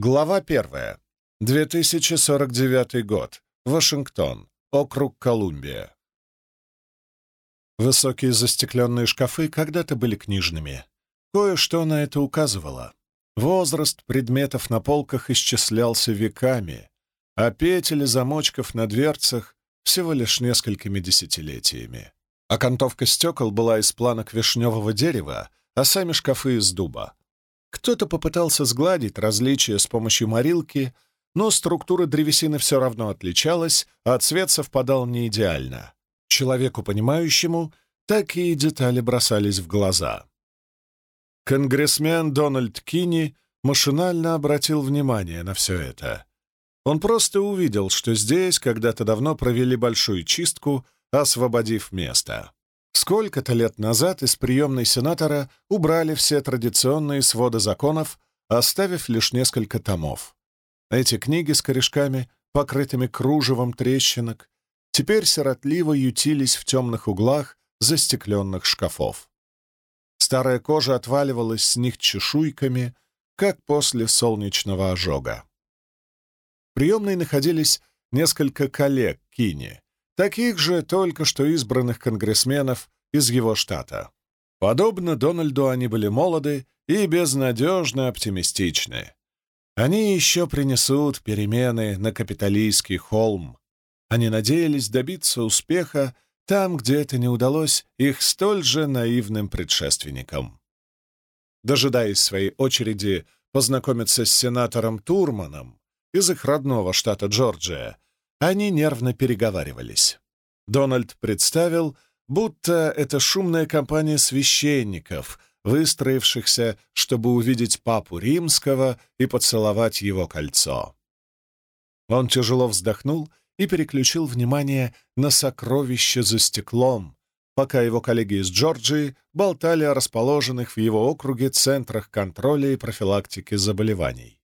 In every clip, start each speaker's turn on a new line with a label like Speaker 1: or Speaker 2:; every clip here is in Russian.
Speaker 1: Глава первая. 2049 год. Вашингтон. Округ Колумбия. Высокие застекленные шкафы когда-то были книжными. Кое-что на это указывало. Возраст предметов на полках исчислялся веками, а петель замочков на дверцах всего лишь несколькими десятилетиями. Окантовка стекол была из планок вишневого дерева, а сами шкафы из дуба. Кто-то попытался сгладить различия с помощью морилки, но структура древесины все равно отличалась, а цвет совпадал не идеально. Человеку, понимающему, такие детали бросались в глаза. Конгрессмен Дональд Кинни машинально обратил внимание на все это. Он просто увидел, что здесь когда-то давно провели большую чистку, освободив место. Сколько-то лет назад из приемной сенатора убрали все традиционные своды законов, оставив лишь несколько томов. Эти книги с корешками, покрытыми кружевом трещинок, теперь сиротливо ютились в темных углах застекленных шкафов. Старая кожа отваливалась с них чешуйками, как после солнечного ожога. В приемной находились несколько коллег Кини, таких же только что избранных конгрессменов из его штата. Подобно Дональду, они были молоды и безнадежно оптимистичны. Они еще принесут перемены на капиталистский холм. Они надеялись добиться успеха там, где это не удалось их столь же наивным предшественникам. Дожидаясь своей очереди познакомиться с сенатором Турманом из их родного штата Джорджия, они нервно переговаривались. Дональд представил, будто это шумная компания священников, выстроившихся, чтобы увидеть папу римского и поцеловать его кольцо. Он тяжело вздохнул и переключил внимание на сокровище за стеклом, пока его коллеги из Джорджии болтали о расположенных в его округе центрах контроля и профилактики заболеваний.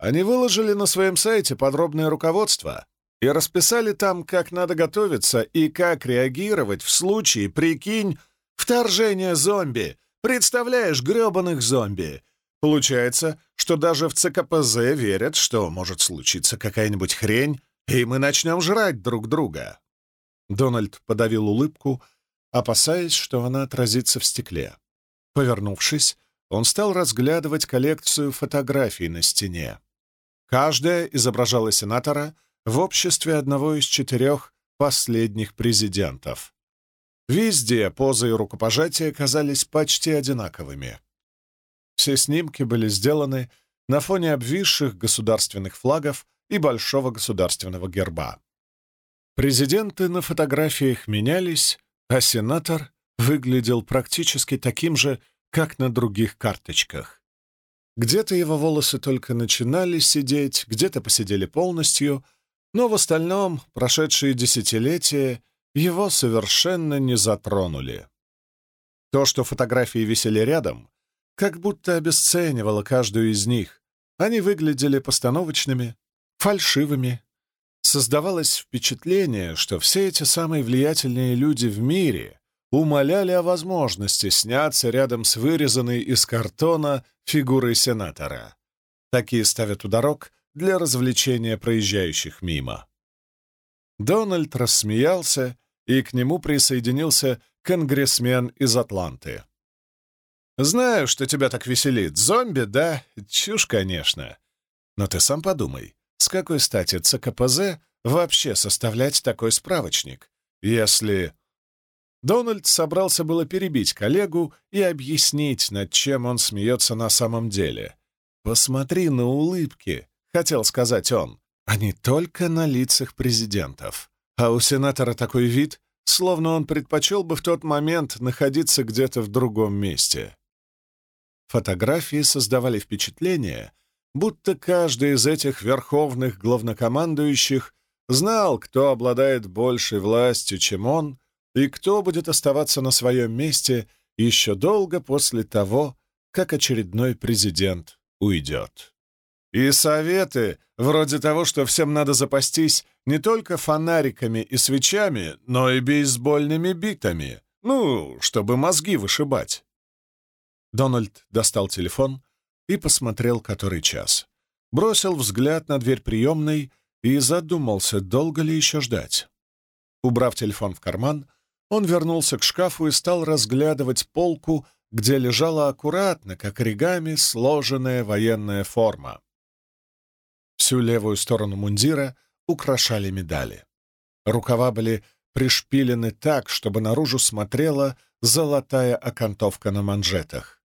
Speaker 1: Они выложили на своем сайте подробное руководство и расписали там, как надо готовиться и как реагировать в случае, прикинь, вторжения зомби. Представляешь, грёбаных зомби. Получается, что даже в ЦКПЗ верят, что может случиться какая-нибудь хрень, и мы начнем жрать друг друга. Дональд подавил улыбку, опасаясь, что она отразится в стекле. Повернувшись, он стал разглядывать коллекцию фотографий на стене. Каждая изображала сенатора в обществе одного из четырех последних президентов. Везде позы и рукопожатия казались почти одинаковыми. Все снимки были сделаны на фоне обвисших государственных флагов и большого государственного герба. Президенты на фотографиях менялись, а сенатор выглядел практически таким же, как на других карточках. Где-то его волосы только начинали сидеть, где-то посидели полностью, но в остальном прошедшие десятилетия его совершенно не затронули. То, что фотографии висели рядом, как будто обесценивало каждую из них. Они выглядели постановочными, фальшивыми. Создавалось впечатление, что все эти самые влиятельные люди в мире умоляли о возможности сняться рядом с вырезанной из картона фигурой сенатора. Такие ставят у дорог для развлечения проезжающих мимо. Дональд рассмеялся, и к нему присоединился конгрессмен из Атланты. «Знаю, что тебя так веселит. Зомби, да? Чушь, конечно. Но ты сам подумай, с какой стати ЦКПЗ вообще составлять такой справочник, если Дональд собрался было перебить коллегу и объяснить, над чем он смеется на самом деле. «Посмотри на улыбки», — хотел сказать он, — «а не только на лицах президентов. А у сенатора такой вид, словно он предпочел бы в тот момент находиться где-то в другом месте». Фотографии создавали впечатление, будто каждый из этих верховных главнокомандующих знал, кто обладает большей властью, чем он, и кто будет оставаться на своем месте еще долго после того, как очередной президент уйдет. И советы, вроде того, что всем надо запастись не только фонариками и свечами, но и бейсбольными битами, ну, чтобы мозги вышибать. Дональд достал телефон и посмотрел, который час. Бросил взгляд на дверь приемной и задумался, долго ли еще ждать. Убрав телефон в карман, он вернулся к шкафу и стал разглядывать полку, где лежала аккуратно, как оригами, сложенная военная форма. Всю левую сторону мундира украшали медали. Рукава были пришпилены так, чтобы наружу смотрела золотая окантовка на манжетах.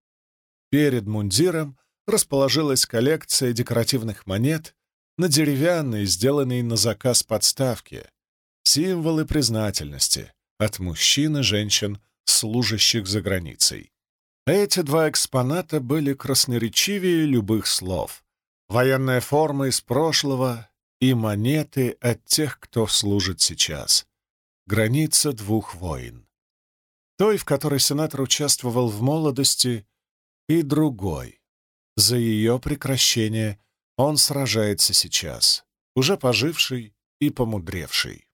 Speaker 1: Перед мундиром расположилась коллекция декоративных монет на деревянной, сделанной на заказ подставке, символы признательности от мужчин и женщин, служащих за границей. Эти два экспоната были красноречивее любых слов. Военная форма из прошлого и монеты от тех, кто служит сейчас. Граница двух войн. Той, в которой сенатор участвовал в молодости, и другой. За ее прекращение он сражается сейчас, уже поживший и помудревший.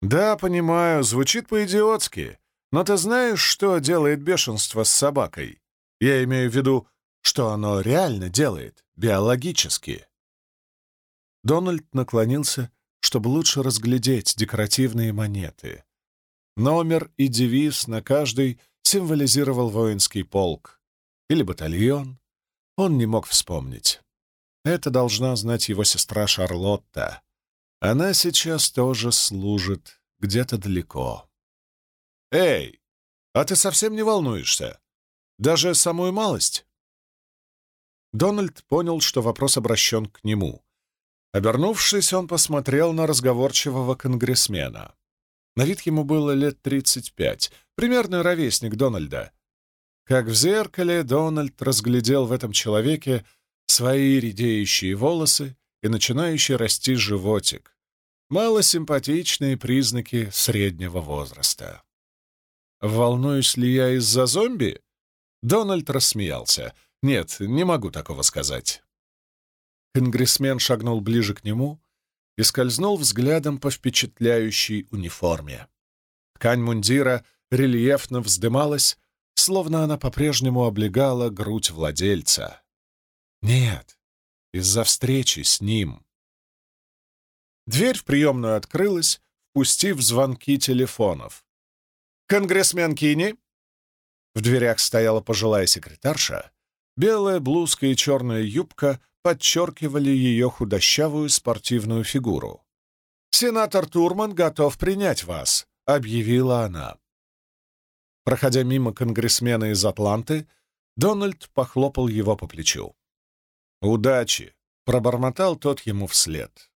Speaker 1: «Да, понимаю, звучит по-идиотски, но ты знаешь, что делает бешенство с собакой? Я имею в виду, что оно реально делает, биологически». Дональд наклонился, чтобы лучше разглядеть декоративные монеты. Номер и девиз на каждой символизировал воинский полк или батальон. Он не мог вспомнить. Это должна знать его сестра Шарлотта. Она сейчас тоже служит где-то далеко. «Эй, а ты совсем не волнуешься? Даже самую малость?» Дональд понял, что вопрос обращен к нему. Обернувшись, он посмотрел на разговорчивого конгрессмена. На вид ему было лет 35, примерный ровесник Дональда. Как в зеркале, Дональд разглядел в этом человеке свои редеющие волосы и начинающий расти животик. Малосимпатичные признаки среднего возраста. «Волнуюсь ли я из-за зомби?» Дональд рассмеялся. «Нет, не могу такого сказать». Конгрессмен шагнул ближе к нему и скользнул взглядом по впечатляющей униформе. Ткань мундира рельефно вздымалась, словно она по-прежнему облегала грудь владельца. Нет, из-за встречи с ним. Дверь в приемную открылась, впустив звонки телефонов. «Конгрессмен Кини?» В дверях стояла пожилая секретарша. Белая блузка и черная юбка подчеркивали ее худощавую спортивную фигуру. «Сенатор Турман готов принять вас», — объявила она. Проходя мимо конгрессмена из Атланты, Дональд похлопал его по плечу. «Удачи!» — пробормотал тот ему вслед.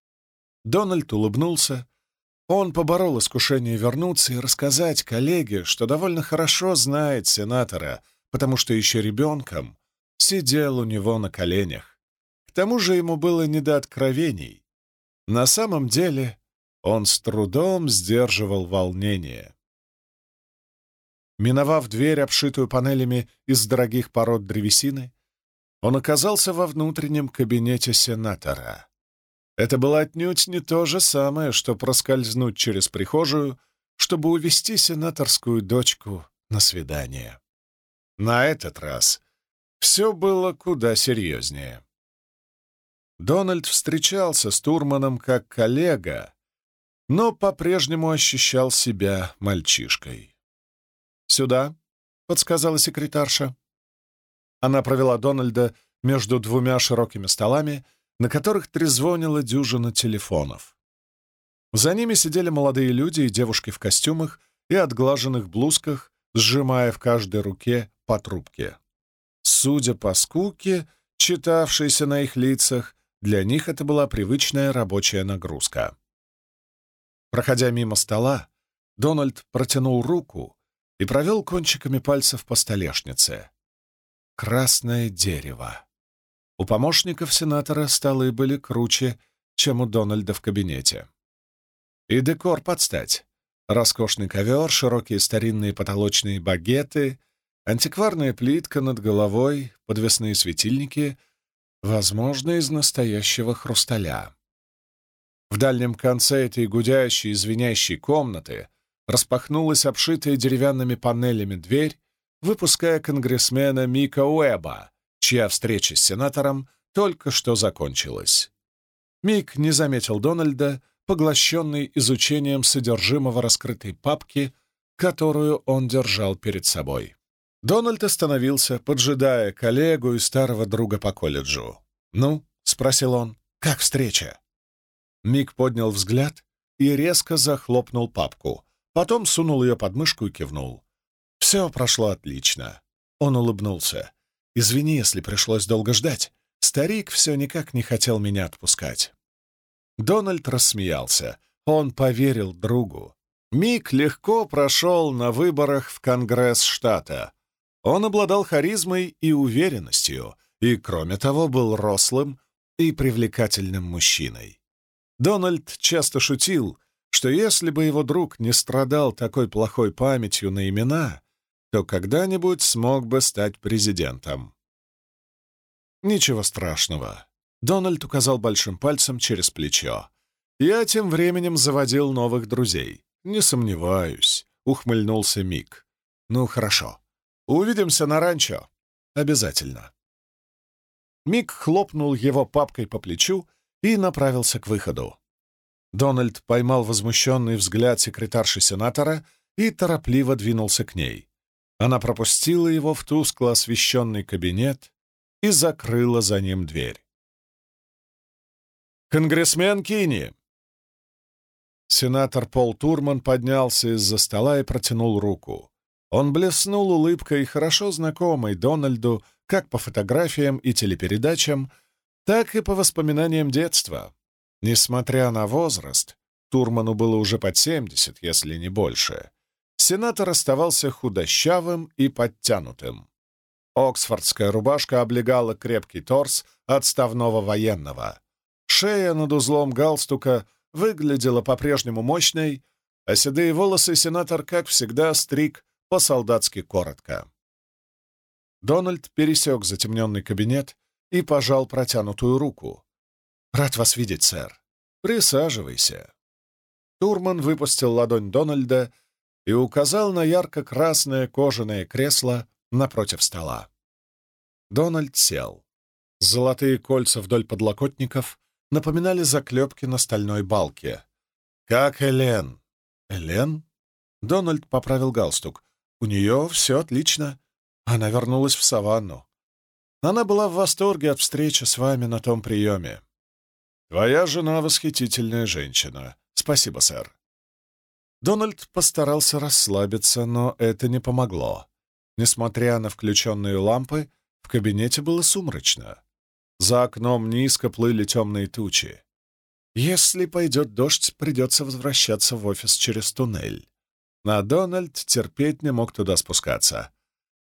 Speaker 1: Дональд улыбнулся. Он поборол искушение вернуться и рассказать коллеге, что довольно хорошо знает сенатора, потому что еще ребенком сидел у него на коленях. К тому же ему было не до откровений. На самом деле он с трудом сдерживал волнение. Миновав дверь, обшитую панелями из дорогих пород древесины, он оказался во внутреннем кабинете сенатора. Это было отнюдь не то же самое, что проскользнуть через прихожую, чтобы увести сенаторскую дочку на свидание. На этот раз все было куда серьезнее. Дональд встречался с Турманом как коллега, но по-прежнему ощущал себя мальчишкой. «Сюда», — подсказала секретарша. Она провела Дональда между двумя широкими столами, на которых трезвонила дюжина телефонов. За ними сидели молодые люди и девушки в костюмах и отглаженных блузках, сжимая в каждой руке по трубке. Судя по скуке, читавшейся на их лицах, для них это была привычная рабочая нагрузка. Проходя мимо стола, Дональд протянул руку и провел кончиками пальцев по столешнице. Красное дерево. У помощников сенатора столы были круче, чем у Дональда в кабинете. И декор подстать. Роскошный ковер, широкие старинные потолочные багеты, антикварная плитка над головой, подвесные светильники — возможно, из настоящего хрусталя. В дальнем конце этой гудящей, звенящей комнаты распахнулась обшитая деревянными панелями дверь, выпуская конгрессмена Мика Уэба, чья встреча с сенатором только что закончилась. Мик не заметил Дональда, поглощенный изучением содержимого раскрытой папки, которую он держал перед собой. Дональд остановился, поджидая коллегу и старого друга по колледжу. «Ну?» — спросил он. «Как встреча?» Мик поднял взгляд и резко захлопнул папку, потом сунул ее под мышку и кивнул. «Все прошло отлично». Он улыбнулся. «Извини, если пришлось долго ждать. Старик все никак не хотел меня отпускать». Дональд рассмеялся. Он поверил другу. Мик легко прошел на выборах в Конгресс штата. Он обладал харизмой и уверенностью, и, кроме того, был рослым и привлекательным мужчиной. Дональд часто шутил, что если бы его друг не страдал такой плохой памятью на имена, то когда-нибудь смог бы стать президентом. Ничего страшного. Дональд указал большим пальцем через плечо. Я тем временем заводил новых друзей. Не сомневаюсь, ухмыльнулся Мик. Ну, хорошо. Увидимся на ранчо. Обязательно. Мик хлопнул его папкой по плечу и направился к выходу. Дональд поймал возмущенный взгляд секретарши сенатора и торопливо двинулся к ней. Она пропустила его в тускло освещенный кабинет и закрыла за ним дверь. «Конгрессмен Кини!» Сенатор Пол Турман поднялся из-за стола и протянул руку. Он блеснул улыбкой, хорошо знакомой Дональду как по фотографиям и телепередачам, так и по воспоминаниям детства. Несмотря на возраст, Турману было уже под 70, если не больше, сенатор оставался худощавым и подтянутым. Оксфордская рубашка облегала крепкий торс отставного военного. Шея над узлом галстука выглядела по-прежнему мощной, а седые волосы сенатор, как всегда, стриг по-солдатски коротко. Дональд пересек затемненный кабинет и пожал протянутую руку. «Рад вас видеть, сэр. Присаживайся». Турман выпустил ладонь Дональда и указал на ярко-красное кожаное кресло напротив стола. Дональд сел. Золотые кольца вдоль подлокотников напоминали заклепки на стальной балке. «Как Элен?» «Элен?» Дональд поправил галстук. «У нее все отлично. Она вернулась в саванну. Она была в восторге от встречи с вами на том приеме. Твоя жена — восхитительная женщина. Спасибо, сэр». Дональд постарался расслабиться, но это не помогло. Несмотря на включенные лампы, в кабинете было сумрачно. За окном низко плыли темные тучи. Если пойдет дождь, придется возвращаться в офис через туннель. На Дональд терпеть не мог туда спускаться.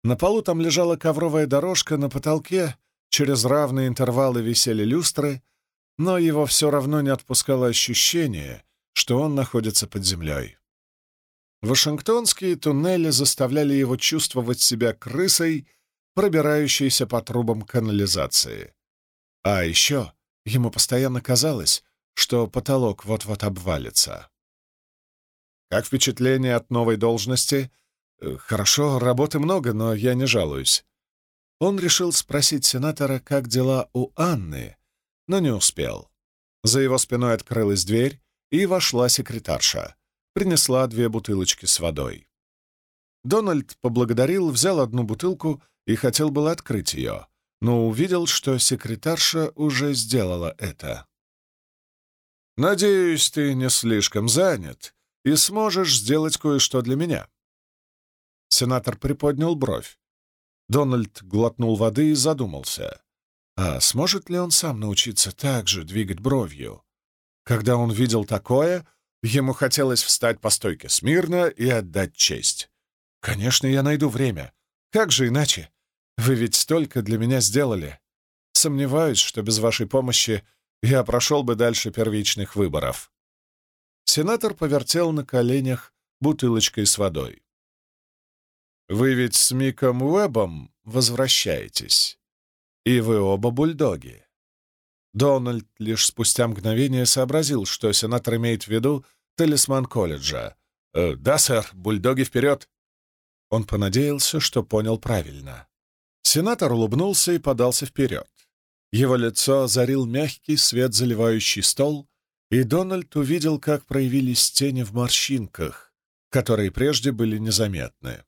Speaker 1: На полу там лежала ковровая дорожка, на потолке через равные интервалы висели люстры, но его все равно не отпускало ощущение, что он находится под землей. Вашингтонские туннели заставляли его чувствовать себя крысой, пробирающейся по трубам канализации. А еще ему постоянно казалось, что потолок вот-вот обвалится. Как впечатление от новой должности? Э, хорошо, работы много, но я не жалуюсь. Он решил спросить сенатора, как дела у Анны, но не успел. За его спиной открылась дверь, и вошла секретарша. Принесла две бутылочки с водой. Дональд поблагодарил, взял одну бутылку и хотел было открыть ее, но увидел, что секретарша уже сделала это. «Надеюсь, ты не слишком занят и сможешь сделать кое-что для меня». Сенатор приподнял бровь. Дональд глотнул воды и задумался. А сможет ли он сам научиться так же двигать бровью? Когда он видел такое, ему хотелось встать по стойке смирно и отдать честь. «Конечно, я найду время. Как же иначе? Вы ведь столько для меня сделали. Сомневаюсь, что без вашей помощи я прошел бы дальше первичных выборов». Сенатор повертел на коленях бутылочкой с водой. «Вы ведь с Миком Уэбом возвращаетесь, и вы оба бульдоги». Дональд лишь спустя мгновение сообразил, что сенатор имеет в виду талисман колледжа. «Э, «Да, сэр, бульдоги вперед!» Он понадеялся, что понял правильно. Сенатор улыбнулся и подался вперед. Его лицо озарил мягкий свет, заливающий стол, и Дональд увидел, как проявились тени в морщинках, которые прежде были незаметны.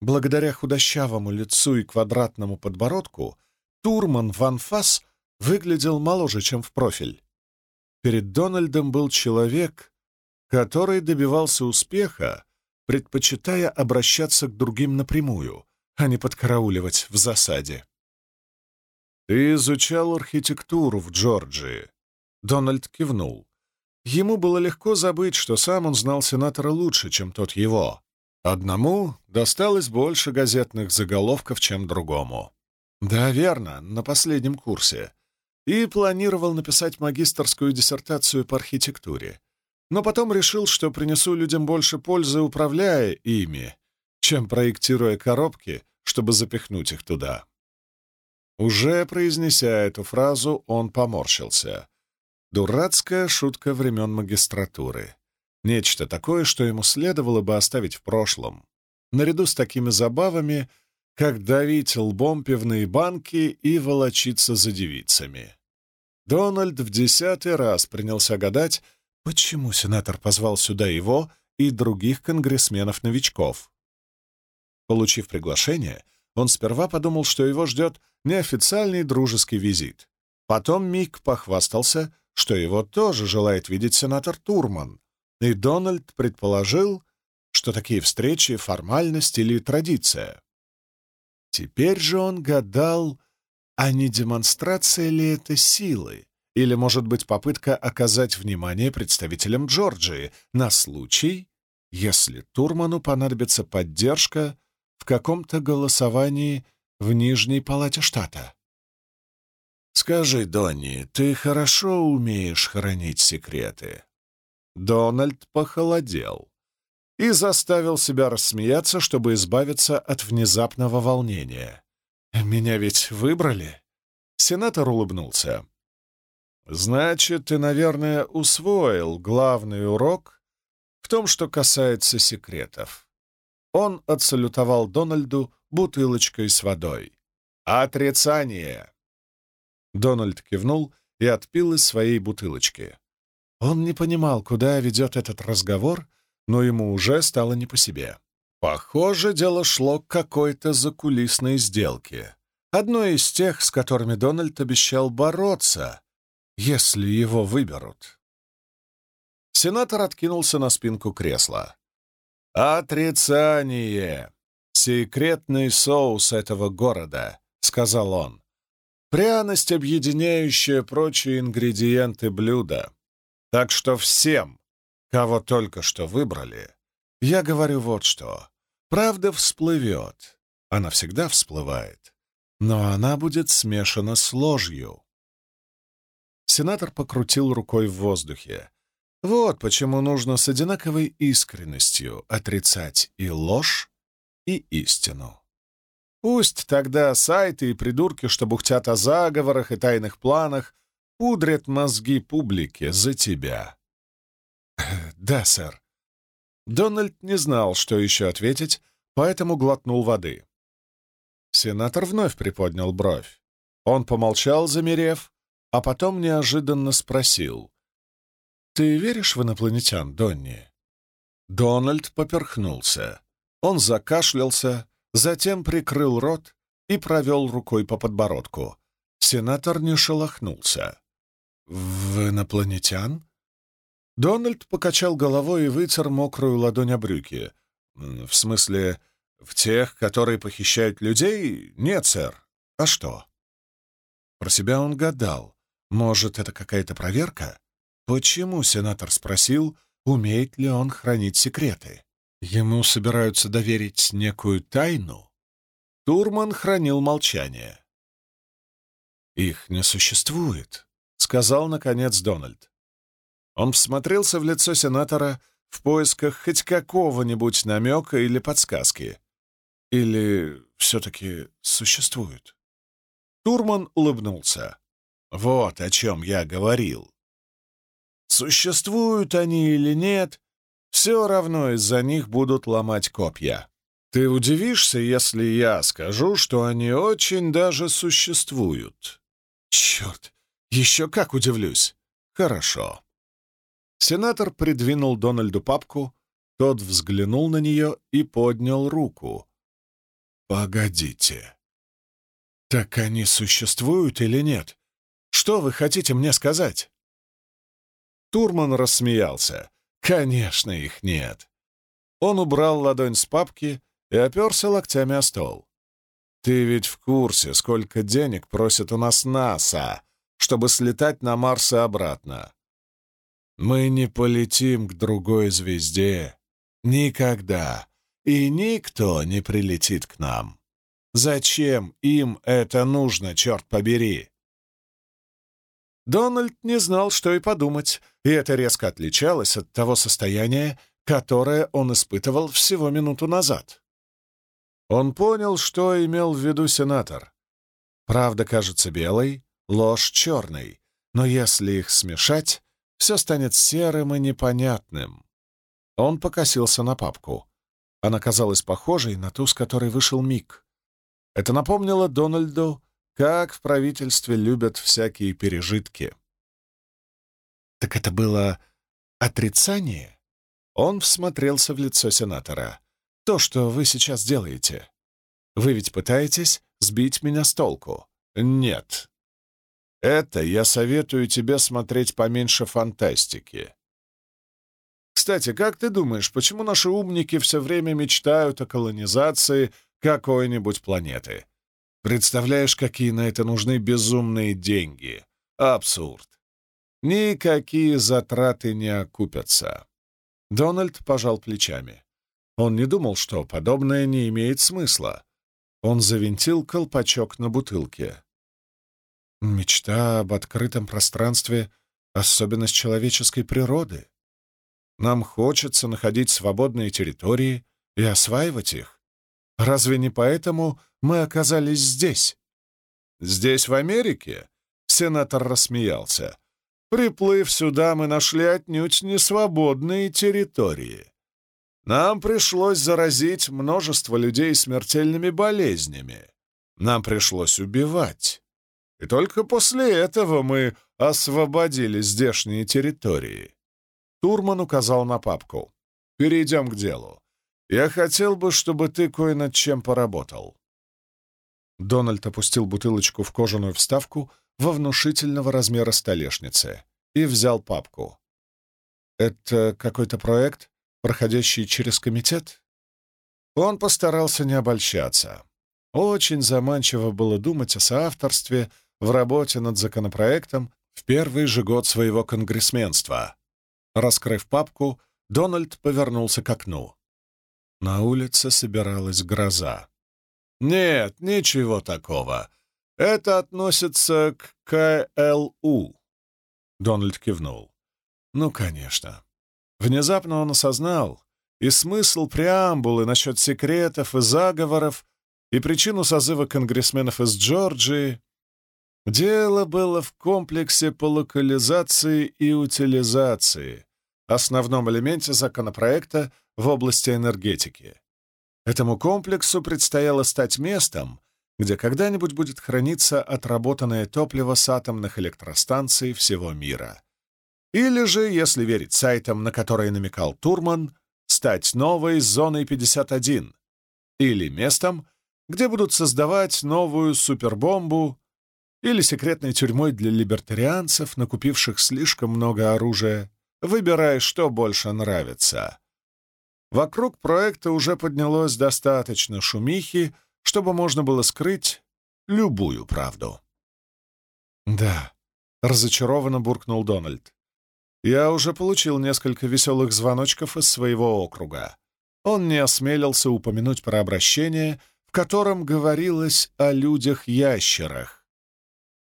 Speaker 1: Благодаря худощавому лицу и квадратному подбородку Турман Ван Фас выглядел моложе, чем в профиль. Перед Дональдом был человек, который добивался успеха, предпочитая обращаться к другим напрямую, а не подкарауливать в засаде. «Ты изучал архитектуру в Джорджии?» Дональд кивнул. Ему было легко забыть, что сам он знал сенатора лучше, чем тот его. Одному досталось больше газетных заголовков, чем другому. Да, верно, на последнем курсе. И планировал написать магистрскую диссертацию по архитектуре. Но потом решил, что принесу людям больше пользы, управляя ими, чем проектируя коробки, чтобы запихнуть их туда. Уже произнеся эту фразу, он поморщился. Дурацкая шутка времен магистратуры. Нечто такое, что ему следовало бы оставить в прошлом. Наряду с такими забавами, как давить лбом пивные банки и волочиться за девицами. Дональд в десятый раз принялся гадать, почему сенатор позвал сюда его и других конгрессменов-новичков. Получив приглашение, он сперва подумал, что его ждет неофициальный дружеский визит. Потом Мик похвастался, что его тоже желает видеть сенатор Турман, и Дональд предположил, что такие встречи — формальность или традиция. Теперь же он гадал, а не демонстрация ли это силы, или, может быть, попытка оказать внимание представителям Джорджии на случай, если Турману понадобится поддержка в каком-то голосовании в Нижней Палате штата. «Скажи, Донни, ты хорошо умеешь хранить секреты?» Дональд похолодел и заставил себя рассмеяться, чтобы избавиться от внезапного волнения. «Меня ведь выбрали?» Сенатор улыбнулся. «Значит, ты, наверное, усвоил главный урок в том, что касается секретов». Он отсалютовал Дональду бутылочкой с водой. «Отрицание!» Дональд кивнул и отпил из своей бутылочки. Он не понимал, куда ведет этот разговор, но ему уже стало не по себе. Похоже, дело шло к какой-то закулисной сделке. Одной из тех, с которыми Дональд обещал бороться, если его выберут. Сенатор откинулся на спинку кресла. «Отрицание! Секретный соус этого города», — сказал он. «Пряность, объединяющая прочие ингредиенты блюда. Так что всем, кого только что выбрали, я говорю вот что. Правда всплывет. Она всегда всплывает. Но она будет смешана с ложью». Сенатор покрутил рукой в воздухе. Вот почему нужно с одинаковой искренностью отрицать и ложь, и истину. Пусть тогда сайты и придурки, что бухтят о заговорах и тайных планах, пудрят мозги публике за тебя. «Да, сэр». Дональд не знал, что еще ответить, поэтому глотнул воды. Сенатор вновь приподнял бровь. Он помолчал, замерев, а потом неожиданно спросил. «Ты веришь в инопланетян, Донни?» Дональд поперхнулся. Он закашлялся, затем прикрыл рот и провел рукой по подбородку. Сенатор не шелохнулся. «В инопланетян?» Дональд покачал головой и вытер мокрую ладонь о брюки. «В смысле, в тех, которые похищают людей? Нет, сэр. А что?» Про себя он гадал. Может, это какая-то проверка? Почему сенатор спросил, умеет ли он хранить секреты? Ему собираются доверить некую тайну? Турман хранил молчание. «Их не существует», — сказал, наконец, Дональд. Он всмотрелся в лицо сенатора в поисках хоть какого-нибудь намека или подсказки. Или все-таки существует? Турман улыбнулся. «Вот о чем я говорил. Существуют они или нет, все равно из-за них будут ломать копья. Ты удивишься, если я скажу, что они очень даже существуют. Черт, еще как удивлюсь. Хорошо. Сенатор придвинул Дональду папку, тот взглянул на нее и поднял руку. «Погодите. Так они существуют или нет? Что вы хотите мне сказать?» Турман рассмеялся. «Конечно, их нет». Он убрал ладонь с папки и оперся локтями о стол. «Ты ведь в курсе, сколько денег просит у нас НАСА, чтобы слетать на Марс и обратно? Мы не полетим к другой звезде. Никогда. И никто не прилетит к нам. Зачем им это нужно, черт побери?» Дональд не знал, что и подумать, и это резко отличалось от того состояния, которое он испытывал всего минуту назад. Он понял, что имел в виду сенатор. Правда кажется белой, ложь черной, но если их смешать, все станет серым и непонятным. Он покосился на папку. Она казалась похожей на ту, с которой вышел Мик. Это напомнило Дональду, как в правительстве любят всякие пережитки. Так это было отрицание? Он всмотрелся в лицо сенатора. То, что вы сейчас делаете. Вы ведь пытаетесь сбить меня с толку? Нет. Это я советую тебе смотреть поменьше фантастики. Кстати, как ты думаешь, почему наши умники все время мечтают о колонизации какой-нибудь планеты? Представляешь, какие на это нужны безумные деньги? Абсурд. Никакие затраты не окупятся. Дональд пожал плечами. Он не думал, что подобное не имеет смысла. Он завинтил колпачок на бутылке. Мечта об открытом пространстве — особенность человеческой природы. Нам хочется находить свободные территории и осваивать их. Разве не поэтому мы оказались здесь? Здесь, в Америке? Сенатор рассмеялся. Приплыв сюда, мы нашли отнюдь не свободные территории. Нам пришлось заразить множество людей смертельными болезнями. Нам пришлось убивать. И только после этого мы освободили здешние территории. Турман указал на папку. «Перейдем к делу. Я хотел бы, чтобы ты кое над чем поработал». Дональд опустил бутылочку в кожаную вставку во внушительного размера столешнице и взял папку. «Это какой-то проект, проходящий через комитет?» Он постарался не обольщаться. Очень заманчиво было думать о соавторстве в работе над законопроектом в первый же год своего конгрессменства. Раскрыв папку, Дональд повернулся к окну. На улице собиралась гроза. «Нет, ничего такого. Это относится к КЛУ». Дональд кивнул. «Ну, конечно». Внезапно он осознал и смысл преамбулы насчет секретов и заговоров, и причину созыва конгрессменов из Джорджии. Дело было в комплексе по локализации и утилизации, основном элементе законопроекта в области энергетики. Этому комплексу предстояло стать местом, где когда-нибудь будет храниться отработанное топливо с атомных электростанций всего мира. Или же, если верить сайтам, на которые намекал Турман, стать новой зоной 51, или местом, где будут создавать новую супербомбу, или секретной тюрьмой для либертарианцев, накупивших слишком много оружия, выбирая, что больше нравится. Вокруг проекта уже поднялось достаточно шумихи, чтобы можно было скрыть любую правду. «Да», — разочарованно буркнул Дональд. «Я уже получил несколько веселых звоночков из своего округа. Он не осмелился упомянуть про обращение, в котором говорилось о людях-ящерах.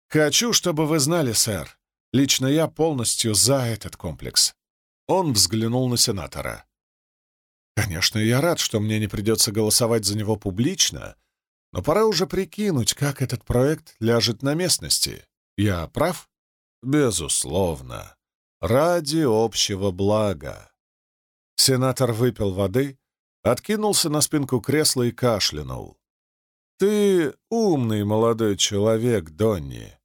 Speaker 1: Хочу, чтобы вы знали, сэр, лично я полностью за этот комплекс». Он взглянул на сенатора. Конечно, я рад, что мне не придется голосовать за него публично, но пора уже прикинуть, как этот проект ляжет на местности. Я прав? Безусловно. Ради общего блага. Сенатор выпил воды, откинулся на спинку кресла и кашлянул. «Ты умный молодой человек, Донни.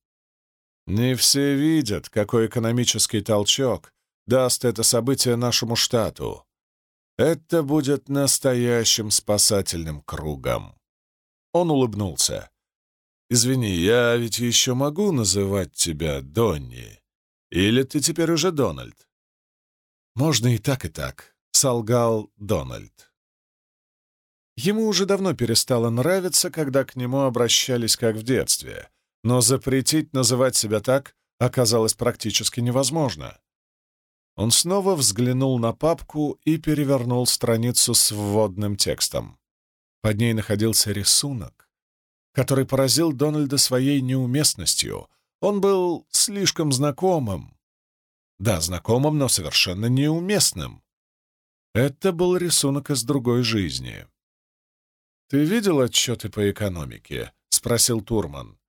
Speaker 1: Не все видят, какой экономический толчок даст это событие нашему штату. Это будет настоящим спасательным кругом». Он улыбнулся. «Извини, я ведь еще могу называть тебя Донни? Или ты теперь уже Дональд?» «Можно и так, и так», — солгал Дональд. Ему уже давно перестало нравиться, когда к нему обращались как в детстве, но запретить называть себя так оказалось практически невозможно. Он снова взглянул на папку и перевернул страницу с вводным текстом. Под ней находился рисунок, который поразил Дональда своей неуместностью. Он был слишком знакомым. Да, знакомым, но совершенно неуместным. Это был рисунок из другой жизни. «Ты видел отчеты по экономике?» — спросил Турман.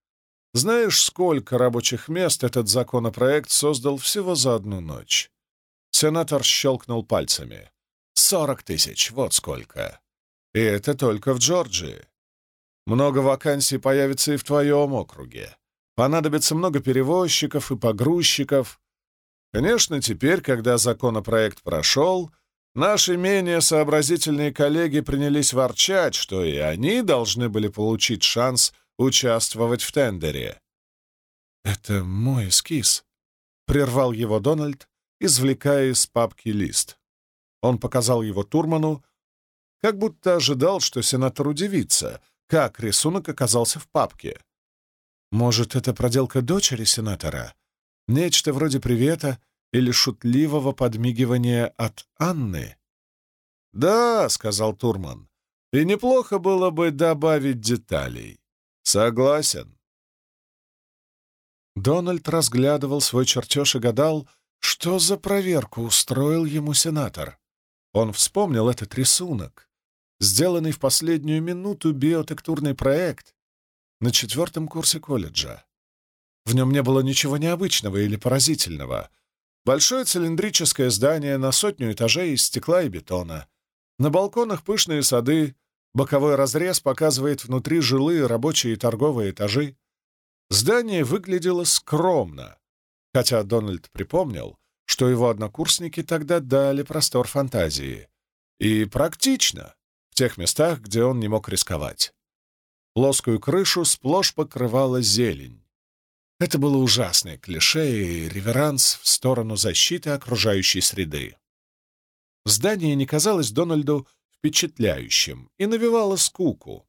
Speaker 1: «Знаешь, сколько рабочих мест этот законопроект создал всего за одну ночь?» Сенатор щелкнул пальцами. «Сорок тысяч, вот сколько. И это только в Джорджии. Много вакансий появится и в твоем округе. Понадобится много перевозчиков и погрузчиков. Конечно, теперь, когда законопроект прошел, Наши менее сообразительные коллеги принялись ворчать, что и они должны были получить шанс участвовать в тендере. «Это мой эскиз», — прервал его Дональд, извлекая из папки лист. Он показал его Турману, как будто ожидал, что сенатор удивится, как рисунок оказался в папке. «Может, это проделка дочери сенатора? Нечто вроде привета или шутливого подмигивания от Анны? «Да», — сказал Турман, — «и неплохо было бы добавить деталей. Согласен». Дональд разглядывал свой чертеж и гадал, что за проверку устроил ему сенатор. Он вспомнил этот рисунок, сделанный в последнюю минуту биотектурный проект на четвертом курсе колледжа. В нем не было ничего необычного или поразительного — Большое цилиндрическое здание на сотню этажей из стекла и бетона. На балконах пышные сады, боковой разрез показывает внутри жилые, рабочие и торговые этажи. Здание выглядело скромно, хотя Дональд припомнил, что его однокурсники тогда дали простор фантазии. И практично, в тех местах, где он не мог рисковать. Плоскую крышу сплошь покрывала зелень. Это было ужасное клише и реверанс в сторону защиты окружающей среды. Здание не казалось Дональду впечатляющим и навевало скуку.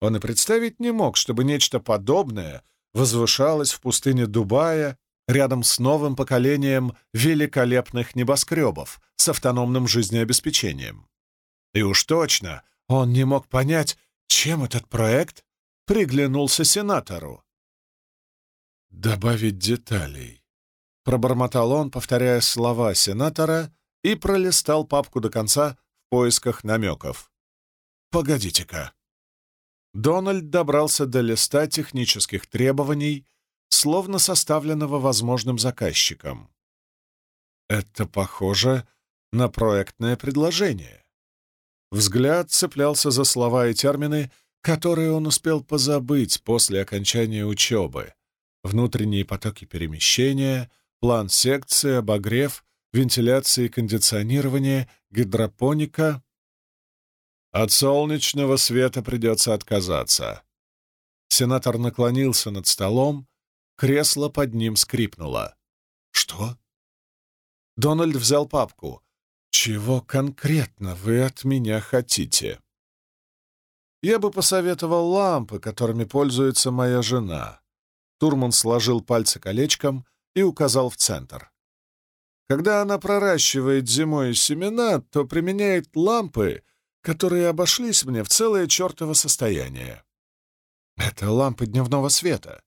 Speaker 1: Он и представить не мог, чтобы нечто подобное возвышалось в пустыне Дубая рядом с новым поколением великолепных небоскребов с автономным жизнеобеспечением. И уж точно он не мог понять, чем этот проект приглянулся сенатору. «Добавить деталей», — пробормотал он, повторяя слова сенатора, и пролистал папку до конца поисках намеков. «Погодите-ка». Дональд добрался до листа технических требований, словно составленного возможным заказчиком. Это похоже на проектное предложение. Взгляд цеплялся за слова и термины, которые он успел позабыть после окончания учебы, внутренние потоки перемещения, план секции, обогрев, вентиляция и кондиционирование, гидропоника. От солнечного света придется отказаться. Сенатор наклонился над столом, кресло под ним скрипнуло. «Что?» Дональд взял папку. «Чего конкретно вы от меня хотите?» «Я бы посоветовал лампы, которыми пользуется моя жена. Турман сложил пальцы колечком и указал в центр. Когда она проращивает зимой семена, то применяет лампы, которые обошлись мне в целое чертово состояние. Это лампы дневного света.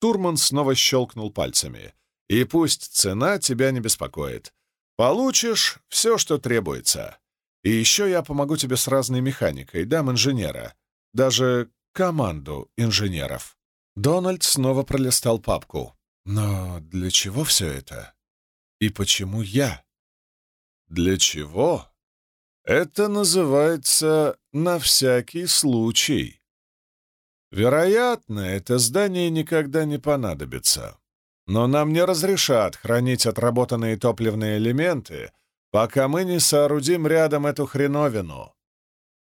Speaker 1: Турман снова щелкнул пальцами. И пусть цена тебя не беспокоит. Получишь все, что требуется. И еще я помогу тебе с разной механикой, дам инженера. Даже команду инженеров. Дональд снова пролистал папку. Но для чего все это? И почему я? Для чего? Это называется «на всякий случай». Вероятно, это здание никогда не понадобится. Но нам не разрешат хранить отработанные топливные элементы, пока мы не соорудим рядом эту хреновину.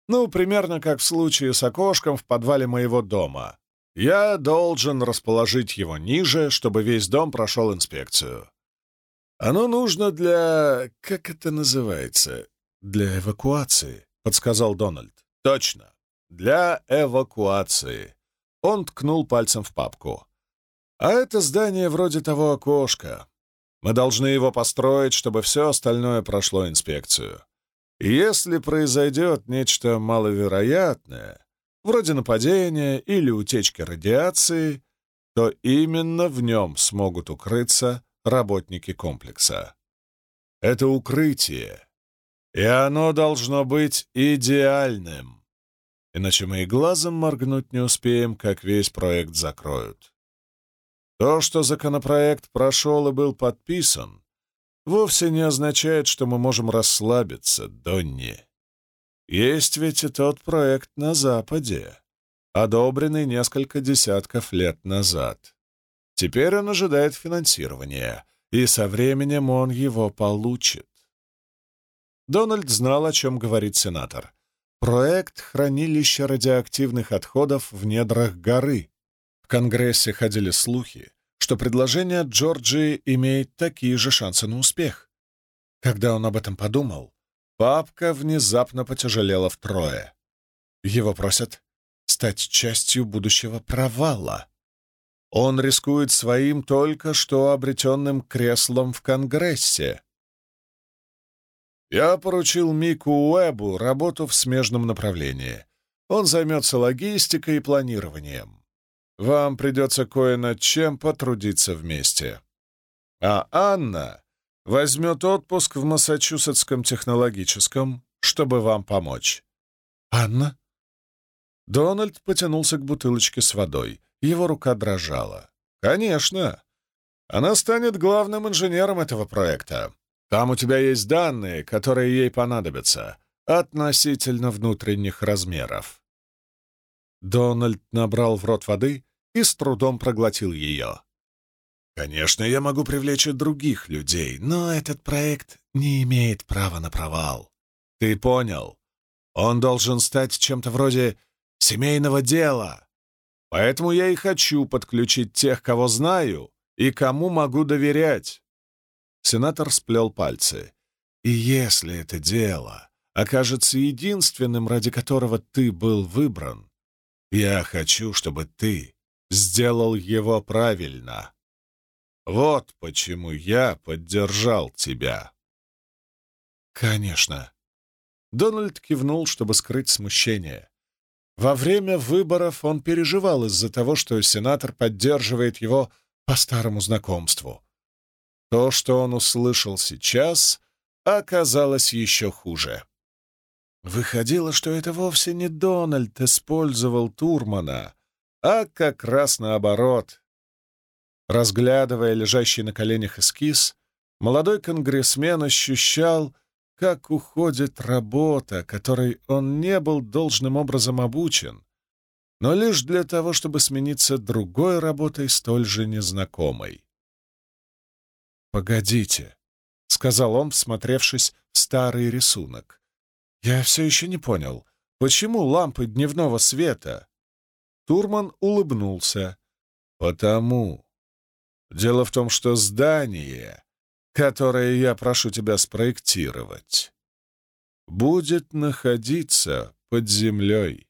Speaker 1: Ну, примерно как в случае с окошком в подвале моего дома. Я должен расположить его ниже, чтобы весь дом прошел инспекцию. Оно нужно для... как это называется? Для эвакуации, подсказал Дональд. Точно. Для эвакуации. Он ткнул пальцем в папку. А это здание вроде того окошка. Мы должны его построить, чтобы все остальное прошло инспекцию. Если произойдет нечто маловероятное, вроде нападения или утечки радиации, то именно в нем смогут укрыться работники комплекса. Это укрытие, и оно должно быть идеальным. Иначе мы и глазом моргнуть не успеем, как весь проект закроют. То, что законопроект прошел и был подписан, вовсе не означает, что мы можем расслабиться, Донни. Есть ведь и тот проект на Западе, одобренный несколько десятков лет назад. Теперь он ожидает финансирования, и со временем он его получит. Дональд знал, о чем говорит сенатор. Проект хранилища радиоактивных отходов в недрах горы. В Конгрессе ходили слухи, что предложение Джорджии имеет такие же шансы на успех. Когда он об этом подумал, папка внезапно потяжелела втрое. Его просят стать частью будущего провала. Он рискует своим только что обретенным креслом в Конгрессе. Я поручил Мику Уэбу работу в смежном направлении. Он займется логистикой и планированием. Вам придется кое над чем потрудиться вместе. А Анна возьмет отпуск в Массачусетском технологическом, чтобы вам помочь. «Анна?» Дональд потянулся к бутылочке с водой. Его рука дрожала. «Конечно. Она станет главным инженером этого проекта. Там у тебя есть данные, которые ей понадобятся, относительно внутренних размеров». Дональд набрал в рот воды и с трудом проглотил ее. «Конечно, я могу привлечь и других людей, но этот проект не имеет права на провал. Ты понял? Он должен стать чем-то вроде семейного дела, Поэтому я и хочу подключить тех, кого знаю и кому могу доверять. Сенатор сплел пальцы. И если это дело окажется единственным, ради которого ты был выбран, я хочу, чтобы ты сделал его правильно. Вот почему я поддержал тебя. Конечно. Дональд кивнул, чтобы скрыть смущение. Во время выборов он переживал из-за того, что сенатор поддерживает его по старому знакомству. То, что он услышал сейчас, оказалось еще хуже. Выходило, что это вовсе не Дональд использовал Турмана, а как раз наоборот. Разглядывая лежащий на коленях эскиз, молодой конгрессмен ощущал, как уходит работа, которой он не был должным образом обучен, но лишь для того, чтобы смениться другой работой, столь же незнакомой. «Погодите», — сказал он, всмотревшись в старый рисунок. «Я все еще не понял, почему лампы дневного света?» Турман улыбнулся. «Потому. Дело в том, что здание которое я прошу тебя спроектировать, будет находиться под землей.